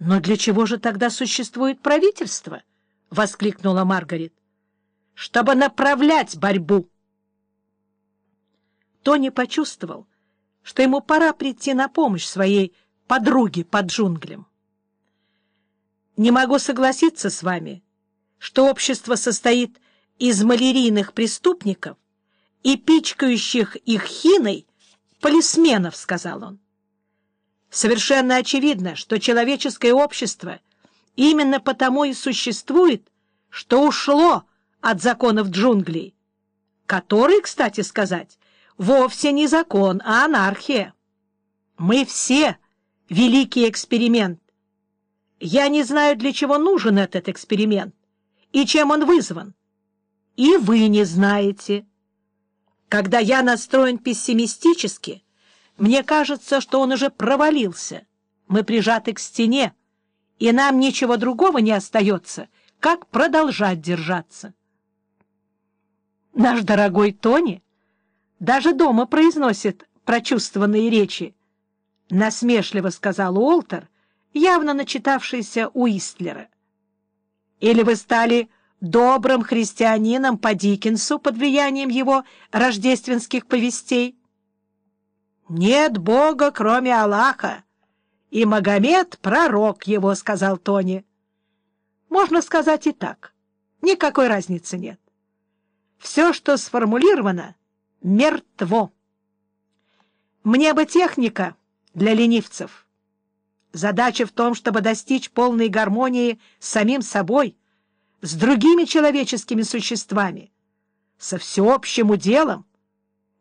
Но для чего же тогда существует правительство? — воскликнула Маргарет. — Чтобы направлять борьбу. Тони почувствовал, что ему пора прийти на помощь своей подруге под джунглям. Не могу согласиться с вами, что общество состоит из малярийных преступников и пичкающих их хиной полисменов, — сказал он. Совершенно очевидно, что человеческое общество именно потому и существует, что ушло от законов джунглей, которые, кстати сказать, вовсе не закон, а анархия. Мы все великий эксперимент. Я не знаю, для чего нужен этот эксперимент и чем он вызван. И вы не знаете. Когда я настроен пессимистически — мне кажется, что он уже провалился. Мы прижаты к стене, и нам ничего другого не остается, как продолжать держаться. Наш дорогой Тони даже дома произносит прочувствованные речи, — насмешливо сказал Уолтер, явно начитавшийся у Истлера. Или вы стали добрым христианином по Диккенсу под влиянием его рождественских повестей? «Нет Бога, кроме Аллаха, и Магомед — пророк его», — сказал Тони. Можно сказать и так. Никакой разницы нет. Все, что сформулировано, мертво. Мне бы техника для ленивцев. Задача в том, чтобы достичь полной гармонии с самим собой, с другими человеческими существами, со всеобщим уделом,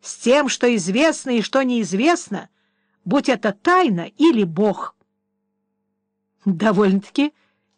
с тем, что известно и что неизвестно, будь это тайна или Бог. «Довольно-таки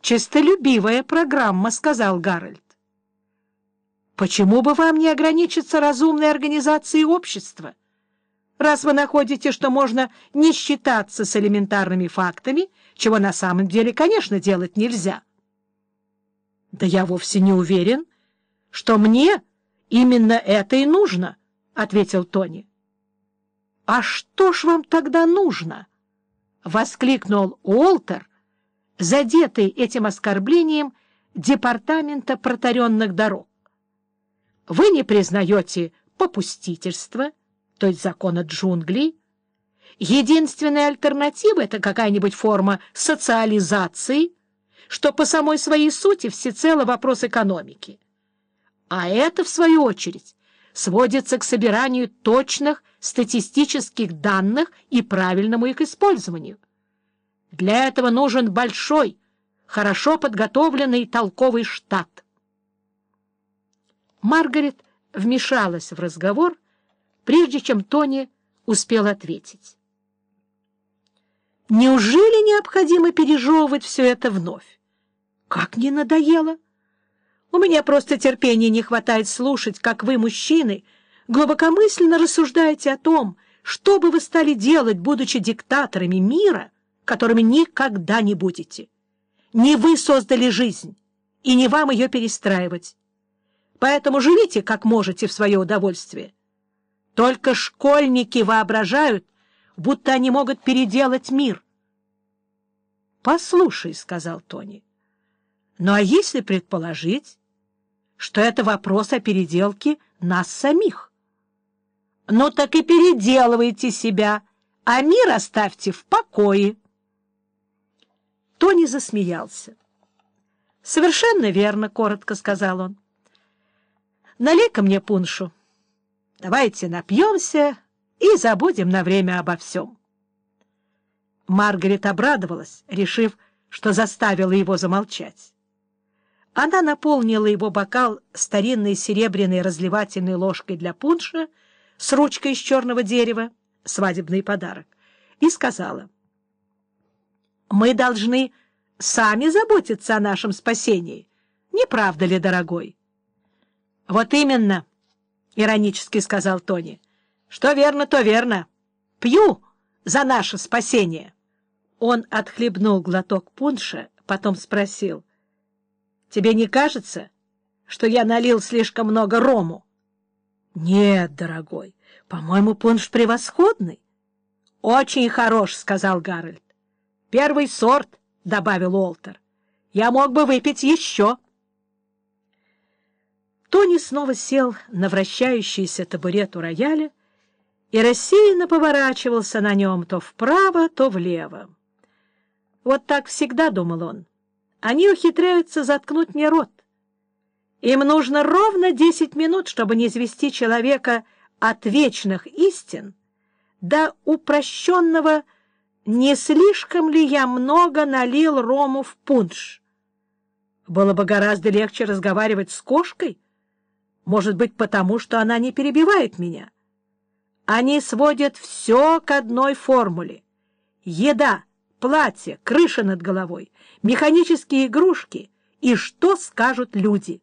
честолюбивая программа», — сказал Гарольд. «Почему бы вам не ограничиться разумной организацией общества, раз вы находите, что можно не считаться с элементарными фактами, чего на самом деле, конечно, делать нельзя?» «Да я вовсе не уверен, что мне именно это и нужно», — ответил Тони. — А что ж вам тогда нужно? — воскликнул Уолтер, задетый этим оскорблением Департамента протаренных дорог. — Вы не признаете попустительства, то есть закона джунглей? Единственная альтернатива — это какая-нибудь форма социализации, что по самой своей сути всецело вопрос экономики. А это, в свою очередь, сводится к собиранию точных статистических данных и правильному их использованию. Для этого нужен большой, хорошо подготовленный и толковый штат. Маргарет вмешалась в разговор, прежде чем Тони успел ответить. Неужели необходимо пережевывать все это вновь? Как не надоело! У меня просто терпения не хватает слушать, как вы, мужчины, глубокомысленно рассуждаете о том, что бы вы стали делать, будучи диктаторами мира, которыми никогда не будете. Не вы создали жизнь, и не вам ее перестраивать. Поэтому живите, как можете, в свое удовольствие. Только школьники воображают, будто они могут переделать мир. — Послушай, — сказал Тони, — ну а если предположить, что это вопрос о переделке нас самих. Ну так и переделывайте себя, а мир оставьте в покое. Тони засмеялся. «Совершенно верно», — коротко сказал он. «Налей-ка мне пуншу. Давайте напьемся и забудем на время обо всем». Маргарет обрадовалась, решив, что заставила его замолчать. Она наполнила его бокал старинной серебряной разливательной ложкой для пунша с ручкой из черного дерева, свадебный подарок, и сказала, «Мы должны сами заботиться о нашем спасении, не правда ли, дорогой?» «Вот именно», — иронически сказал Тони, «что верно, то верно. Пью за наше спасение». Он отхлебнул глоток пунша, потом спросил, Тебе не кажется, что я налил слишком много рому? — Нет, дорогой, по-моему, пунш превосходный. — Очень хорош, — сказал Гарольд. — Первый сорт, добавил Уолтер. «Я мог бы выпить еще». Тони снова сел на вращающийся табурет у рояля и рассеянно поворачивался на нем то вправо, то влево. Вот так всегда, — думал он, — они ухитряются заткнуть мне рот. Им нужно ровно десять минут, чтобы не извести человека от вечных истин до упрощенного «не слишком ли я много налил рому в пунш?» Было бы гораздо легче разговаривать с кошкой, может быть, потому что она не перебивает меня. Они сводят все к одной формуле. Еда, платье, крыша над головой, механические игрушки и что скажут люди.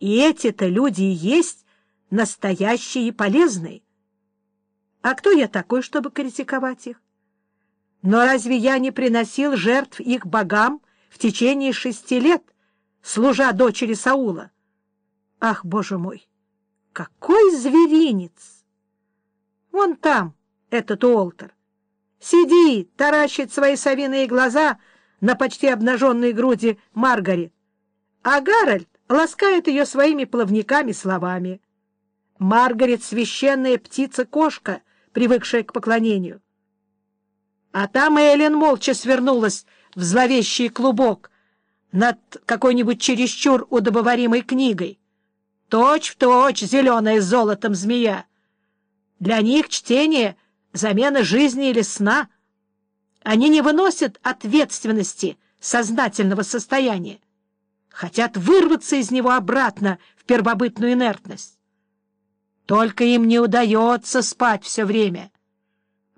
И эти-то люди и есть настоящие и полезные. А кто я такой, чтобы критиковать их? Но разве я не приносил жертв их богам в течение шести лет, служа дочери Саула? Ах, боже мой, какой зверинец! Вон там этот Уолтер. Сидит, таращит свои совиные глаза на почти обнаженной груди Маргарет, а Гарольд ласкает ее своими плавниками словами. Маргарет — священная птица-кошка, привыкшая к поклонению. А там Эллен молча свернулась в зловещий клубок над какой-нибудь чересчур удобоваримой книгой. Точь в точь зеленая с золотом змея. Для них чтение — замена жизни или сна. Они не выносят ответственности сознательного состояния. Хотят вырваться из него обратно в первобытную инертность. Только им не удается спать все время.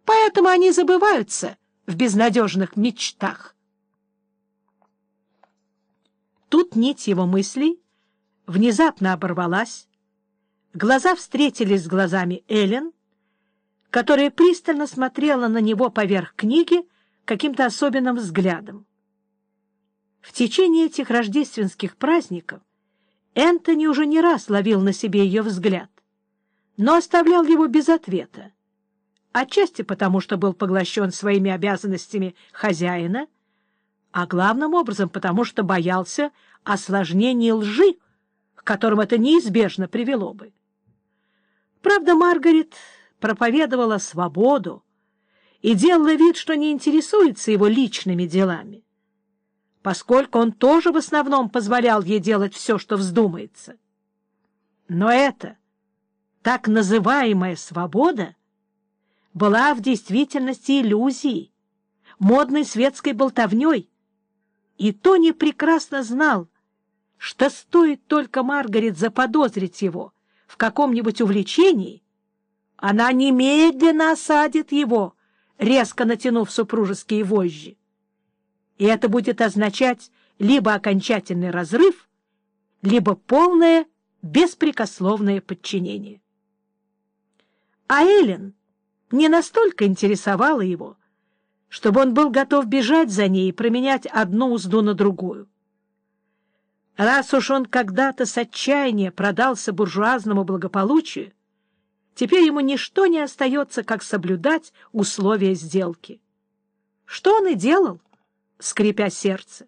Поэтому они забываются в безнадежных мечтах. Тут нить его мыслей внезапно оборвалась, глаза встретились с глазами Эллен, которая пристально смотрела на него поверх книги каким-то особенным взглядом. В течение этих рождественских праздников Энтони уже не раз ловил на себе ее взгляд, но оставлял его без ответа, отчасти потому, что был поглощен своими обязанностями хозяина, а главным образом потому, что боялся осложнений лжи, к которым это неизбежно привело бы. Правда, Маргарет проповедовала свободу и делала вид, что не интересуется его личными делами, поскольку он тоже в основном позволял ей делать все, что вздумается. Но это, так называемая свобода, была в действительности иллюзией, модной светской болтовней, и Тони прекрасно знал, что стоит только Маргарет заподозрить его в каком-нибудь увлечении, она немедленно осадит его, резко натянув супружеские вожжи. И это будет означать либо окончательный разрыв, либо полное беспрекословное подчинение. А Эллен не настолько интересовала его, чтобы он был готов бежать за ней и променять одну узду на другую. Раз уж он когда-то с отчаяния продался буржуазному благополучию, теперь ему ничто не остается, как соблюдать условия сделки. Что он и делал, скрипя сердце.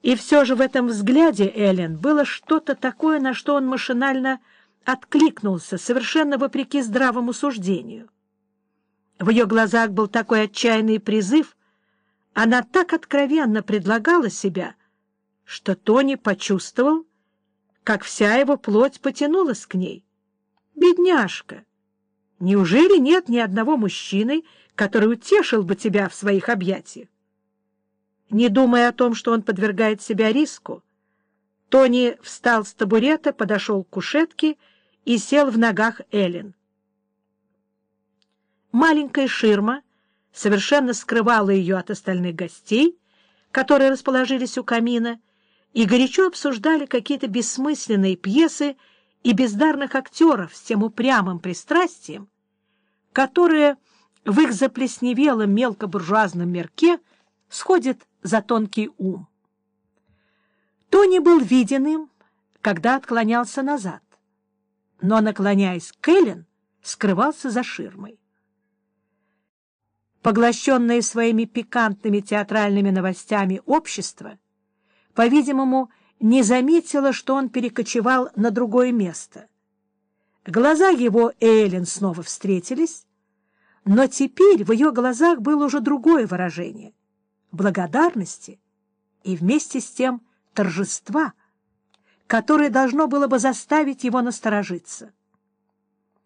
И все же в этом взгляде Эллен было что-то такое, на что он машинально откликнулся, совершенно вопреки здравому суждению. В ее глазах был такой отчаянный призыв, она так откровенно предлагала себя — что Тони почувствовал, как вся его плоть потянулась к ней. «Бедняжка! Неужели нет ни одного мужчины, который утешил бы тебя в своих объятиях?» Не думая о том, что он подвергает себя риску, Тони встал с табурета, подошел к кушетке и сел в ногах Эллен. Маленькая ширма совершенно скрывала ее от остальных гостей, которые расположились у камина, и горячо обсуждали какие-то бессмысленные пьесы и бездарных актеров с тем упрямым пристрастием, которое в их заплесневелом мелкобуржуазном мерке сходит за тонкий ум. Тони был виден им, когда отклонялся назад, но, наклоняясь к Эллен, скрывался за ширмой. поглощенное своими пикантными театральными новостями общество, по-видимому, не заметила, что он перекочевал на другое место. Глаза его и Эллен снова встретились, но теперь в ее глазах было уже другое выражение — благодарности и вместе с тем торжества, которое должно было бы заставить его насторожиться.